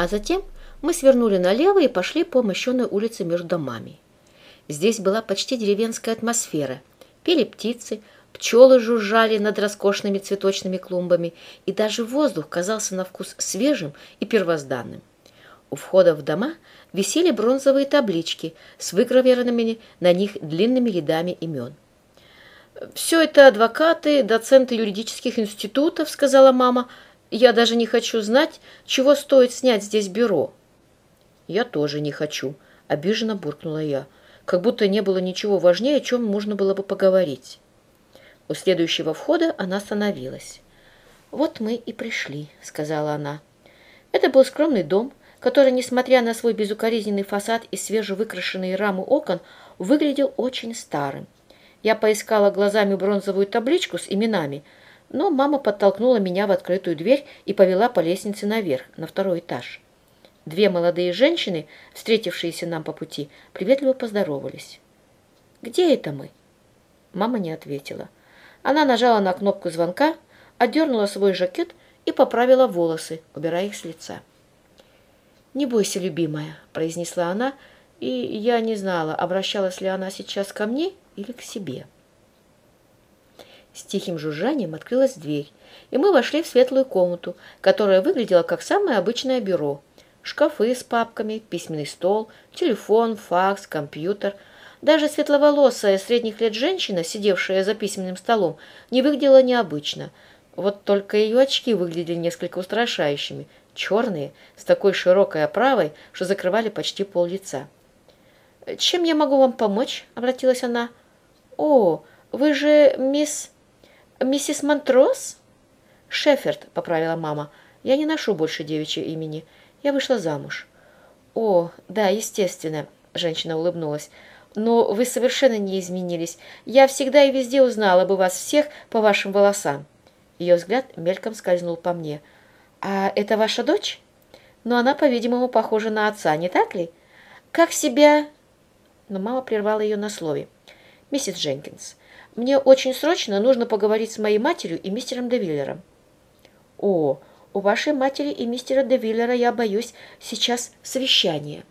А затем мы свернули налево и пошли по мощенной улице между домами. Здесь была почти деревенская атмосфера. Пели птицы, пчелы жужжали над роскошными цветочными клумбами, и даже воздух казался на вкус свежим и первозданным. У входа в дома висели бронзовые таблички с выгравированными на них длинными рядами имен. «Все это адвокаты, доценты юридических институтов», — сказала мама. «Я даже не хочу знать, чего стоит снять здесь бюро». «Я тоже не хочу», — обиженно буркнула я, как будто не было ничего важнее, о чем можно было бы поговорить. У следующего входа она остановилась. «Вот мы и пришли», — сказала она. Это был скромный дом, который, несмотря на свой безукоризненный фасад и свежевыкрашенные рамы окон, выглядел очень старым. Я поискала глазами бронзовую табличку с именами, но мама подтолкнула меня в открытую дверь и повела по лестнице наверх, на второй этаж. Две молодые женщины, встретившиеся нам по пути, приветливо поздоровались. «Где это мы?» Мама не ответила. Она нажала на кнопку звонка, отдернула свой жакет и поправила волосы, убирая их с лица. «Не бойся, любимая», — произнесла она, и я не знала, обращалась ли она сейчас ко мне или к себе. С тихим жужжанием открылась дверь, и мы вошли в светлую комнату, которая выглядела как самое обычное бюро. Шкафы с папками, письменный стол, телефон, факс, компьютер. Даже светловолосая средних лет женщина, сидевшая за письменным столом, не выглядела необычно. Вот только ее очки выглядели несколько устрашающими, черные, с такой широкой оправой, что закрывали почти пол лица. «Чем я могу вам помочь?» — обратилась она. «О, вы же мисс... миссис Монтрос?» «Шеферд», — поправила мама. «Я не ношу больше девичьего имени. Я вышла замуж». «О, да, естественно», — женщина улыбнулась. «Но вы совершенно не изменились. Я всегда и везде узнала бы вас всех по вашим волосам». Ее взгляд мельком скользнул по мне. «А это ваша дочь?» «Но она, по-видимому, похожа на отца, не так ли?» «Как себя...» Но мама прервала ее на слове. «Миссис Дженкинс, мне очень срочно нужно поговорить с моей матерью и мистером Девиллером». «О, у вашей матери и мистера Девиллера, я боюсь, сейчас совещание».